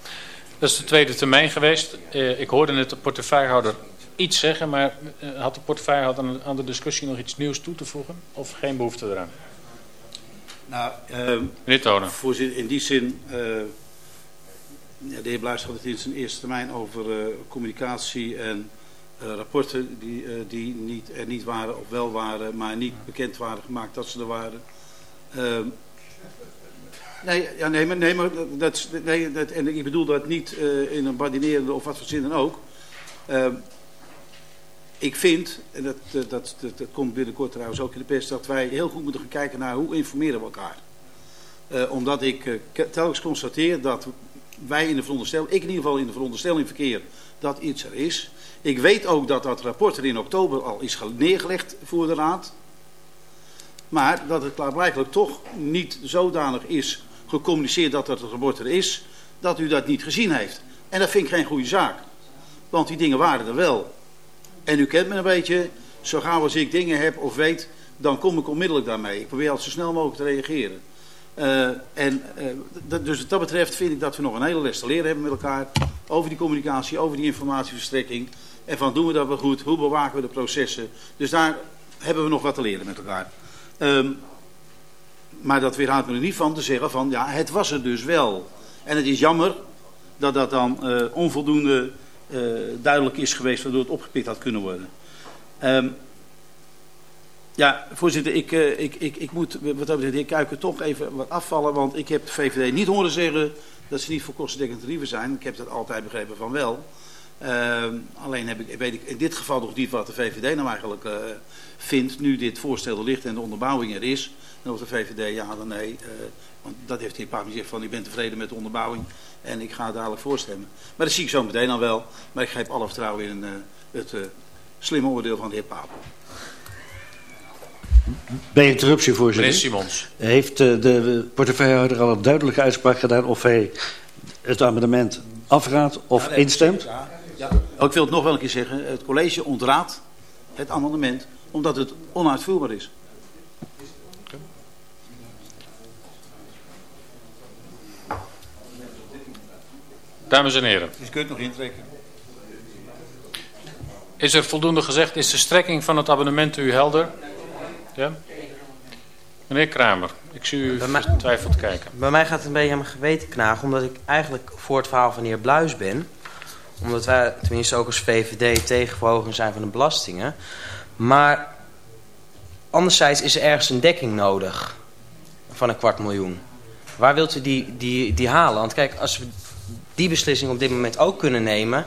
Dat is de tweede termijn geweest. ik hoorde net de portefeuillehouder iets zeggen, maar had de portefeuillehouder aan, aan de discussie nog iets nieuws toe te voegen? Of geen behoefte eraan? Nou, uh, Meneer Tonen. Voorzitter, in die zin... Uh, ja, de heer Bluis had het in zijn eerste termijn over uh, communicatie en uh, rapporten die, uh, die niet, er niet waren of wel waren, maar niet bekend waren gemaakt dat ze er waren. Uh, nee, ja, nee, maar, nee, maar dat, nee, dat, en ik bedoel dat niet in een badinerende of wat voor zin dan ook. Ik vind, en dat, dat, dat, komt binnenkort trouwens ook in de pers, dat wij heel goed moeten gaan kijken naar hoe informeren we elkaar. omdat ik telkens constateer dat wij in de veronderstelling, ik in ieder geval in de veronderstelling verkeer dat iets er is. Ik weet ook dat dat rapport er in oktober al is neergelegd voor de raad. Maar dat het klaarblijkelijk toch niet zodanig is gecommuniceerd dat dat rapport er is, dat u dat niet gezien heeft. En dat vind ik geen goede zaak. Want die dingen waren er wel. En u kent me een beetje, zo gauw als ik dingen heb of weet, dan kom ik onmiddellijk daarmee. Ik probeer altijd zo snel mogelijk te reageren. Uh, en, uh, dus wat dat betreft vind ik dat we nog een hele les te leren hebben met elkaar. Over die communicatie, over die informatieverstrekking. En van doen we dat wel goed, hoe bewaken we de processen. Dus daar hebben we nog wat te leren met elkaar. Um, maar dat weerhoudt me er niet van te zeggen van ja, het was er dus wel. En het is jammer dat dat dan uh, onvoldoende duidelijk is geweest waardoor het opgepikt had kunnen worden. Um, ja, voorzitter, ik, uh, ik, ik, ik moet wat betreft de heer Kuiken toch even wat afvallen. Want ik heb de VVD niet horen zeggen dat ze niet voor kostendekkend tarieven zijn. Ik heb dat altijd begrepen van wel. Uh, alleen heb ik, weet ik in dit geval nog niet wat de VVD nou eigenlijk uh, vindt. Nu dit voorstel er ligt en de onderbouwing er is. En of de VVD ja dan nee. want dat heeft de heer Paap gezegd van ik ben tevreden met de onderbouwing. En ik ga dadelijk voorstemmen. Maar dat zie ik zo meteen al wel. Maar ik geef alle vertrouwen in het slimme oordeel van de heer Paap. Bij interruptie, voorzitter. Meneer Simons. Heeft uh, de portefeuillehouder al een duidelijke uitspraak gedaan of hij het amendement afraadt of ja, instemt? Ja. ja. Oh, ik wil het nog wel een keer zeggen. Het college ontraadt het amendement omdat het onuitvoerbaar is. Dames en heren. Dus je kunt nog intrekken. Is er voldoende gezegd? Is de strekking van het abonnement u helder? Ja? Meneer Kramer, ik zie u twijfeld kijken. Bij mij gaat het een beetje aan mijn geweten knagen, omdat ik eigenlijk voor het verhaal van de heer Bluis ben. Omdat wij, tenminste ook als VVD, tegen verhoging zijn van de belastingen. Maar anderzijds is er ergens een dekking nodig van een kwart miljoen. Waar wilt u die, die, die halen? Want kijk, als we die beslissing op dit moment ook kunnen nemen...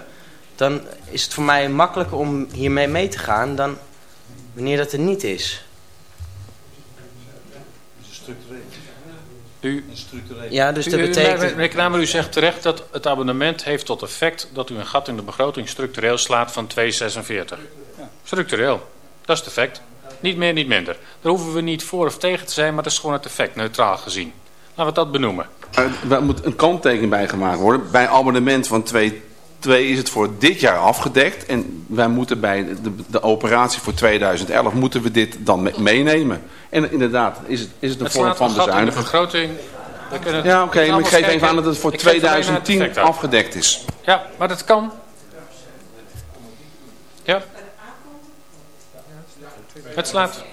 dan is het voor mij makkelijker om hiermee mee te gaan dan wanneer dat er niet is. U, ja, dus dat betekent... Meneer Kramer, u zegt terecht dat het abonnement heeft tot effect dat u een gat in de begroting structureel slaat van 2,46. Ja. Structureel. Dat is het effect. Niet meer, niet minder. Daar hoeven we niet voor of tegen te zijn, maar dat is gewoon het effect, neutraal gezien. Laten we dat benoemen. Er moet een kanttekening bij gemaakt worden. Bij abonnement van 2 2 is het voor dit jaar afgedekt. En wij moeten bij de, de operatie voor 2011 moeten we dit dan meenemen. En inderdaad, is het, is het een vorm van bezuiniging. de begroting. Ja, oké, okay, maar ik geef even aan dat het voor 2010 afgedekt is. Ja, maar dat kan. Ja. Het slaat.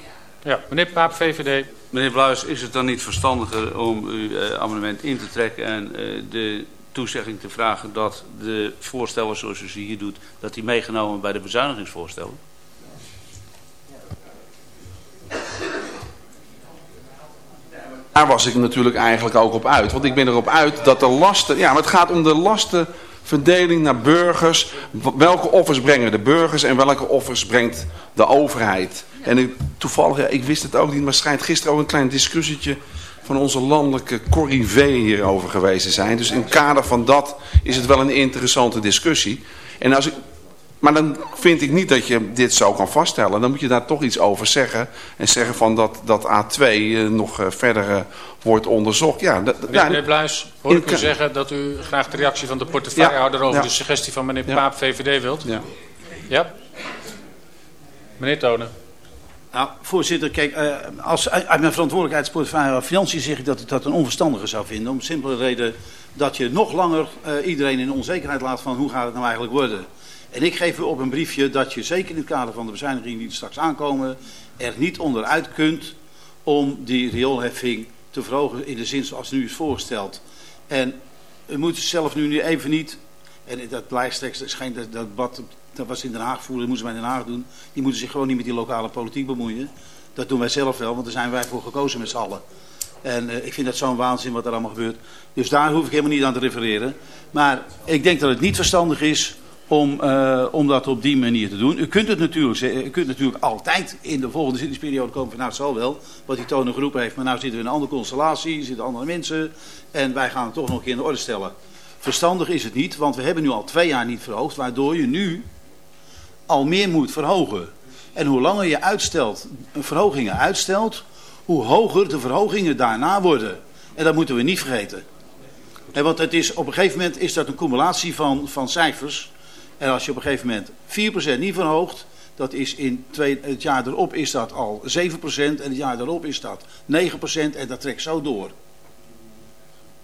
Ja, meneer Paap, VVD. Meneer Bluis, is het dan niet verstandiger om uw uh, amendement in te trekken en uh, de toezegging te vragen dat de voorstellen zoals u ze hier doet, dat die meegenomen bij de bezuinigingsvoorstellen? daar was ik natuurlijk eigenlijk ook op uit. Want ik ben erop uit dat de lasten... Ja, maar het gaat om de lastenverdeling naar burgers. Welke offers brengen de burgers en welke offers brengt de overheid? En ik, toevallig, ik wist het ook niet, maar schijnt gisteren ook een klein discussietje van onze landelijke corrivee hierover geweest te zijn. Dus in het kader van dat is het wel een interessante discussie. En als ik, maar dan vind ik niet dat je dit zo kan vaststellen. Dan moet je daar toch iets over zeggen. En zeggen van dat, dat A2 eh, nog eh, verder eh, wordt onderzocht. Ja, meneer, meneer Bluis, hoor ik u zeggen dat u graag de reactie van de portefeuillehouder over de suggestie van meneer Paap VVD wilt? Ja. Ja? Meneer Tonen. Nou, voorzitter, kijk, als, uit mijn verantwoordelijkheidsportefeuille financiën zeg ik dat ik dat een onverstandige zou vinden. Om de simpele reden dat je nog langer iedereen in onzekerheid laat van hoe gaat het nou eigenlijk worden. En ik geef u op een briefje dat je zeker in het kader van de bezuinigingen die er straks aankomen... er niet onderuit kunt om die rioolheffing te verhogen in de zin zoals nu is voorgesteld. En u moet zelf nu even niet... En dat lijsttrekker schijnt dat, debat, dat was in Den Haag voeren, dat moeten wij in Den Haag doen. Die moeten zich gewoon niet met die lokale politiek bemoeien. Dat doen wij zelf wel, want daar zijn wij voor gekozen met z'n allen. En uh, ik vind dat zo'n waanzin wat er allemaal gebeurt. Dus daar hoef ik helemaal niet aan te refereren. Maar ik denk dat het niet verstandig is om, uh, om dat op die manier te doen. U kunt het natuurlijk, u kunt natuurlijk altijd in de volgende zittingsperiode komen van nou het zal wel, wat die tonen geroepen heeft, maar nou zitten we in een andere constellatie, zitten andere mensen en wij gaan het toch nog een keer in de orde stellen. Verstandig is het niet, want we hebben nu al twee jaar niet verhoogd, waardoor je nu al meer moet verhogen. En hoe langer je uitstelt, verhogingen uitstelt, hoe hoger de verhogingen daarna worden. En dat moeten we niet vergeten. En want het is, op een gegeven moment is dat een cumulatie van, van cijfers. En als je op een gegeven moment 4% niet verhoogt, dat is in twee, het jaar erop is dat al 7% en het jaar erop is dat 9% en dat trekt zo door.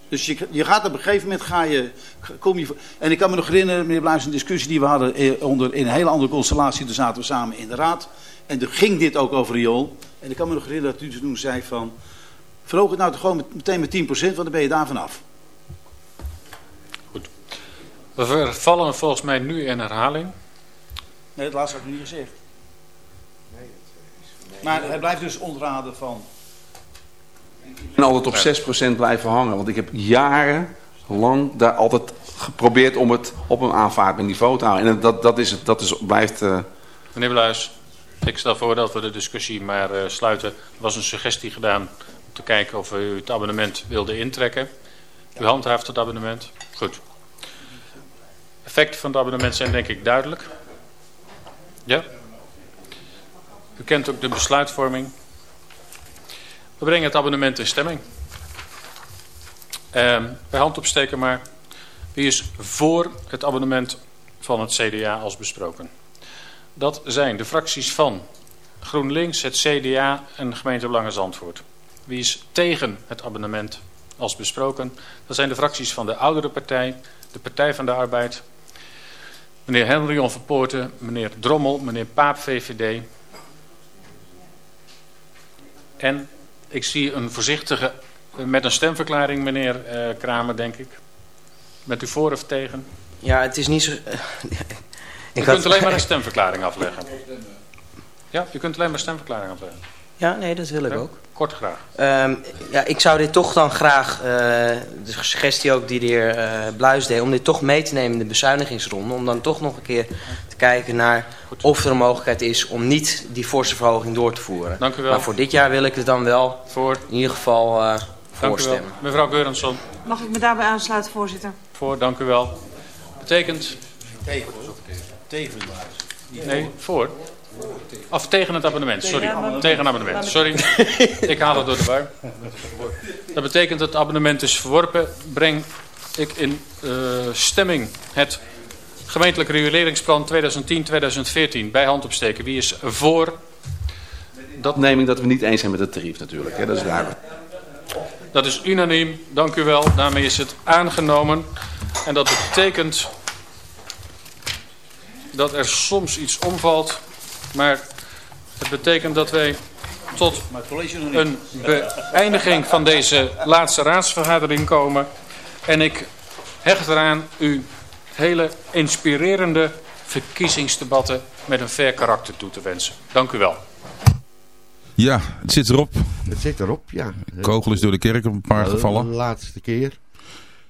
Dus je, je gaat op een gegeven moment ga je, kom je... En ik kan me nog herinneren, meneer Bluis, een discussie die we hadden eh, onder, in een hele andere constellatie. Toen zaten we samen in de raad. En toen ging dit ook over riool. En ik kan me nog herinneren dat u toen zei van... Verhoog het nou toch gewoon meteen met 10%, want dan ben je daar vanaf. We vallen volgens mij nu in herhaling. Nee, het laatste had ik niet gezegd. Maar hij blijft dus ontraden van... Ben altijd op 6% blijven hangen. Want ik heb jarenlang daar altijd geprobeerd om het op een aanvaardbaar niveau te houden. En dat, dat, is, dat is, blijft... Uh... Meneer Bluis, ik stel voor dat we de discussie maar uh, sluiten. Er was een suggestie gedaan om te kijken of u het abonnement wilde intrekken. U handhaaft het abonnement. Goed effecten van het abonnement zijn denk ik duidelijk. Ja? U kent ook de besluitvorming. We brengen het abonnement in stemming. Uh, bij hand opsteken maar. Wie is voor het abonnement van het CDA als besproken? Dat zijn de fracties van GroenLinks, het CDA en gemeente Belangen Zandvoort. Wie is tegen het abonnement als besproken? Dat zijn de fracties van de oudere partij, de Partij van de Arbeid, Meneer Henrion van Poorten, meneer Drommel, meneer Paap VVD. En ik zie een voorzichtige, met een stemverklaring meneer uh, Kramer denk ik. Bent u voor of tegen? Ja, het is niet zo... u kunt alleen maar een stemverklaring afleggen. Ja, u kunt alleen maar een stemverklaring afleggen. Ja, nee, dat wil ik ook. Kort graag. Um, ja, ik zou dit toch dan graag, uh, de suggestie ook die de heer uh, Bluis deed... om dit toch mee te nemen in de bezuinigingsronde... om dan toch nog een keer te kijken naar Goed. of er een mogelijkheid is... om niet die forse verhoging door te voeren. Dank u wel. Maar voor dit jaar wil ik het dan wel voor. in ieder geval uh, voorstemmen. Mevrouw Geurensson. Mag ik me daarbij aansluiten, voorzitter? Voor, dank u wel. Betekent... Tegen. Tegen. Nee, voor. Of tegen het abonnement, sorry. Tegen het abonnement, sorry. ik haal het door de war. Dat betekent dat het abonnement is verworpen. Breng ik in uh, stemming het gemeentelijk reguleringsplan 2010-2014 bij hand opsteken. Wie is voor? Dat neem ik dat we niet eens zijn met het tarief natuurlijk. Hè? Dat is duidelijk. Dat is unaniem. Dank u wel. Daarmee is het aangenomen. En dat betekent dat er soms iets omvalt maar het betekent dat wij tot een beëindiging van deze laatste raadsvergadering komen. En ik hecht eraan u hele inspirerende verkiezingsdebatten met een fair karakter toe te wensen. Dank u wel. Ja, het zit erop. Het zit erop, ja. Kogel is door de kerk op een paar De gevallen. laatste keer.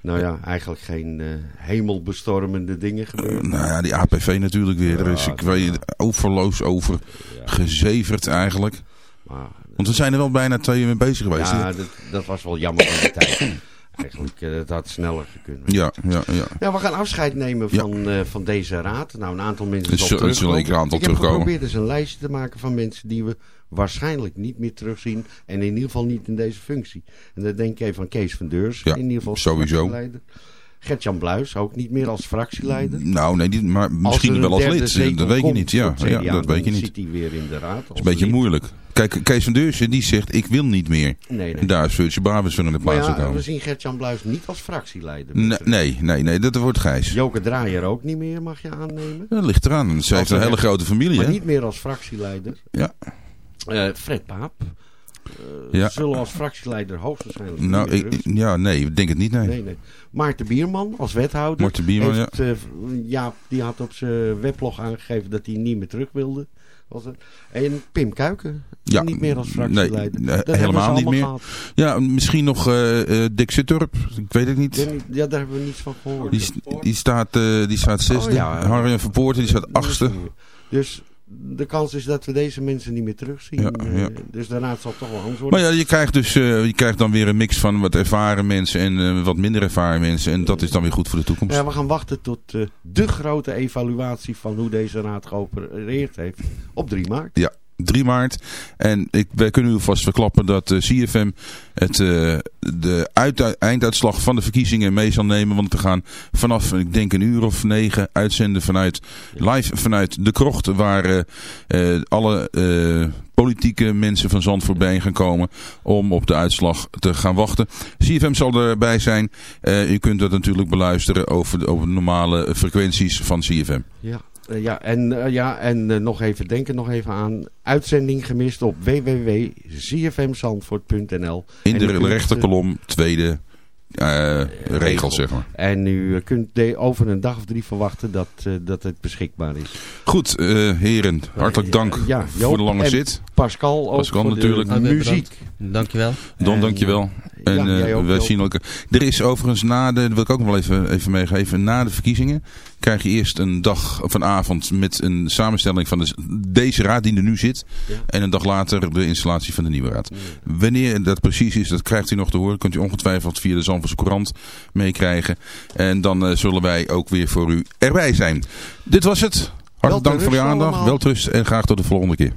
Nou ja, eigenlijk geen eh, hemelbestormende dingen gebeurd. Nou ja, die APV natuurlijk weer. Er is, ik weet, overloos over gezeverd eigenlijk. Want we zijn er wel bijna twee uur mee bezig geweest. Ja, dat, dat was wel jammer van de tijd. Eigenlijk, eh, het had sneller gekund. Ja, ja, ja. Ja, we gaan afscheid nemen van, eh, van deze raad. Nou, een aantal mensen zal er terugkomen. Ik heb terugkomen. geprobeerd eens een lijstje te maken van mensen die we waarschijnlijk niet meer terugzien. En in ieder geval niet in deze functie. En dan denk even aan Kees van Deurs. Ja, in ieder geval sowieso. Gert-Jan Bluis, ook niet meer als fractieleider. Nou, nee, maar misschien wel als lid. Dat weet je niet. Ja, ja dat weet je niet. zit hij weer in de raad. Dat is een beetje moeilijk. Kijk, Kees van Deursen die zegt, ik wil niet meer. Nee, nee. En daar is Virtue Bravers voor in de plaats ja, gekomen. we zien Gert-Jan Bluis niet als fractieleider. Nee, nee, nee, nee, dat wordt Gijs. Joke Draaier ook niet meer, mag je aannemen. Dat ligt eraan. Ze heeft een hele grote familie, Maar hè? niet meer als fractieleider. Ja. Eh, Fred Paap. Ja. Zullen als fractieleider hoogstwaarschijnlijk Nou, ik, ja, nee, ik denk het niet, nee. Nee, nee. Maarten Bierman als wethouder. Maarten Bierman, heeft, eh, ja, die had op zijn weblog aangegeven dat hij niet meer terug wilde. Was het. En Pim Kuiken. Ja, niet meer als fractieleider. Nee, Dat helemaal niet meer. gehad. Ja, misschien nog eh, Dick Sitturp. Ik weet het niet. Ja, daar hebben we niets van gehoord. Die, die, staat, die staat zesde. Oh, ja. Harry van Poorten die staat achtste. Dus de kans is dat we deze mensen niet meer terugzien. Ja, Eh, ja. Dus de raad zal toch wel anders Maar worden. ja, je krijgt dus eh, je krijgt dan weer een mix van wat ervaren mensen en eh, wat minder ervaren mensen. En dat is dan weer goed voor de toekomst. Ja, we gaan wachten tot de grote evaluatie van hoe deze raad geopereerd heeft op 3 maart. Ja, 3 maart. En ik, wij kunnen u vast verklappen dat eh, CFM het, eh, de uit, einduitslag van de verkiezingen mee zal nemen. Want we gaan vanaf, ik denk een uur of negen, uitzenden vanuit, live vanuit de krocht. Waar eh, alle politieke mensen van Zandvoort bijeen gaan komen om op de uitslag te gaan wachten. CFM zal erbij zijn. U kunt dat natuurlijk beluisteren over de, over normale frequenties van CFM. Ja, eh, ja en, eh, ja, en eh, nog even denken nog even aan uitzending gemist op www.zfmzandvoort.nl In de rechterkolom, tweede eh, regel, zeg maar. En u kunt de, over een dag of drie verwachten dat, eh, dat het beschikbaar is. Goed, heren, hartelijk dank Ja, voor de lange zit. Pascal ook Pascal voor natuurlijk. de muziek. Dankjewel. Don, dankjewel. En ja, eh, Joop. zien elkaar. Er is overigens na de, dat wil ik ook nog wel even, even meegeven, na de verkiezingen krijg je eerst een dag of een avond met een samenstelling van de, deze raad die er nu zit. En een dag later de installatie van de nieuwe raad. Wanneer dat precies is, dat krijgt u nog te horen. Kunt u ongetwijfeld via de Zandvoortse Courant meekrijgen. En dan eh, zullen wij ook weer voor u erbij zijn. Dit was het. Hartelijk dank voor uw aandacht. Welterust en graag tot de volgende keer.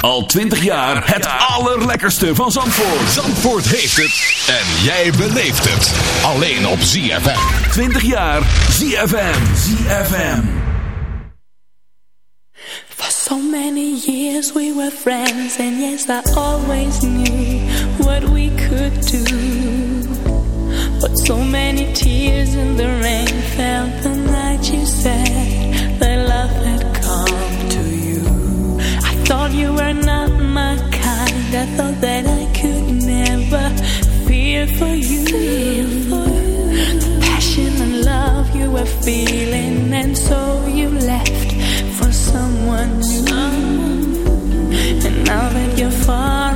Al 20 jaar het allerlekkerste van Zandvoort. Zandvoort heeft het. En jij beleeft het. Alleen op ZFM. 20 jaar ZFM. ZFM. For so many years we were friends. And yes, I always knew what we could do. But so many tears in the rain felt the night you said. you are not my kind. I thought that I could never feel for you. The passion and love you were feeling, and so you left for someone new. And now that you're far